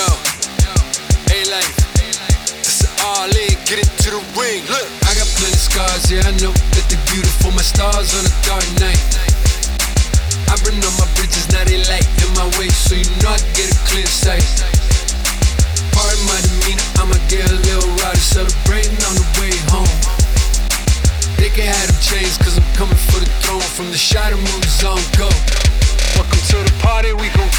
Yo, A-Life, this all in, get into the ring, look. I got plenty scars, yeah, I know that they're beautiful, my stars on a dark night. I burn all my bridges, now they light in my way, so you know I get a clear sight. Pardon my demeanor, I'ma get a little rowdy, celebrating on the way home. They can have them chains, cause I'm coming for the throne, from the shadow of movies on go. Welcome to the party, we gon'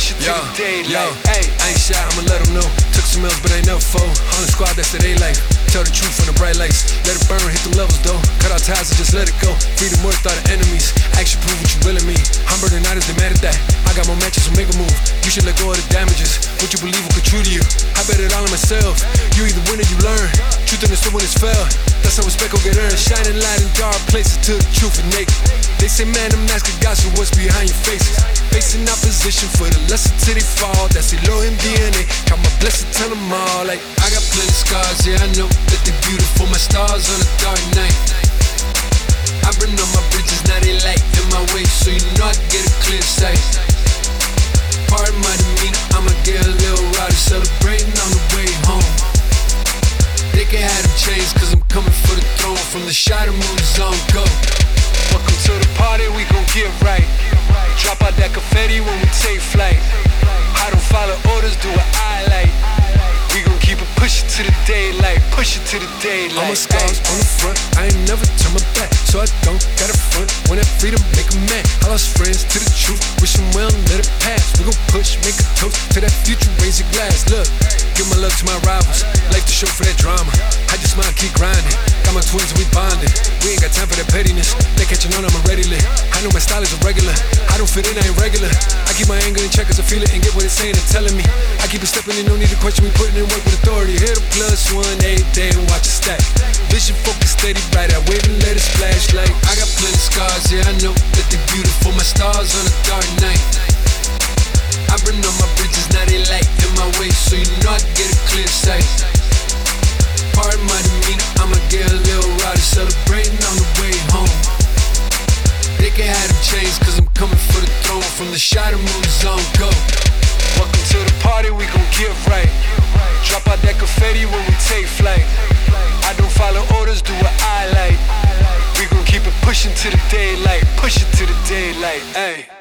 push it to the daylight. Hey, I ain't shy, I'ma let them know. Took some L's, but ain't never fold. On the squad, that's the they life. Tell the truth from the bright lights. Let it burn, hit them levels though. Cut out ties and just let it go. Freedom worth all the enemies. Action prove what you really mean. I'm burning out as they mad at that. I got more matches, so make a move. You should let go of the damages. What you believe will come true to you. I bet it all on myself. You either win or you learn. Truth in understood when it's fell. That's how respect will get earned. Shining light in dark places till the truth is naked. They say, man, I'm asking God, so what's behind your faces? Facing opposition for the lesson till they fall. That's Elohim DNA. Count my blessings, tell them all. Like, I got plenty scars, yeah, I know that they're beautiful. My stars on a dark night. I burn on my bridges, now they light in my way, so you know I get a clear sight. Pardon my demeanor, I'ma get a little rowdy, celebrating on the way home. They can have them chains, cause I'm coming for the throne from the shot of movies on go. Welcome to the party, we gon' get right. Drop out that confetti when we take flight. I don't follow orders, do what I like. We gon' keep it pushing to the daylight, push it to the daylight. All my scars on the front, I ain't never turn my back, so I don't gotta front. When that freedom make a man, I lost friends to the truth, wish them well, let it pass. We gon' push, make a toast to that future, raise your glass. Look, give my love to my show for that drama. I just might keep grinding. Got my twins, we bonding. We ain't got time for that pettiness. They catching on, I'm already lit. I know my style is irregular. I don't fit in, I ain't regular. I keep my anger in check cause I feel it and get what it's saying and telling me. I keep it stepping in, no need to question me, putting in work with authority. Hit a plus one, eight day and watch it stack. Vision focus steady, right I wave and let it splash like I got plenty scars, yeah, I know that they beautiful. My stars on a dark night. I burned all my bridges, now they light in my way, so you know I get a clear sight. zone go. Welcome to the party, we gon' get right. Drop out that confetti when we take flight. I don't follow orders, do what I like. We gon' keep it pushing to the daylight, push it to the daylight, ayy.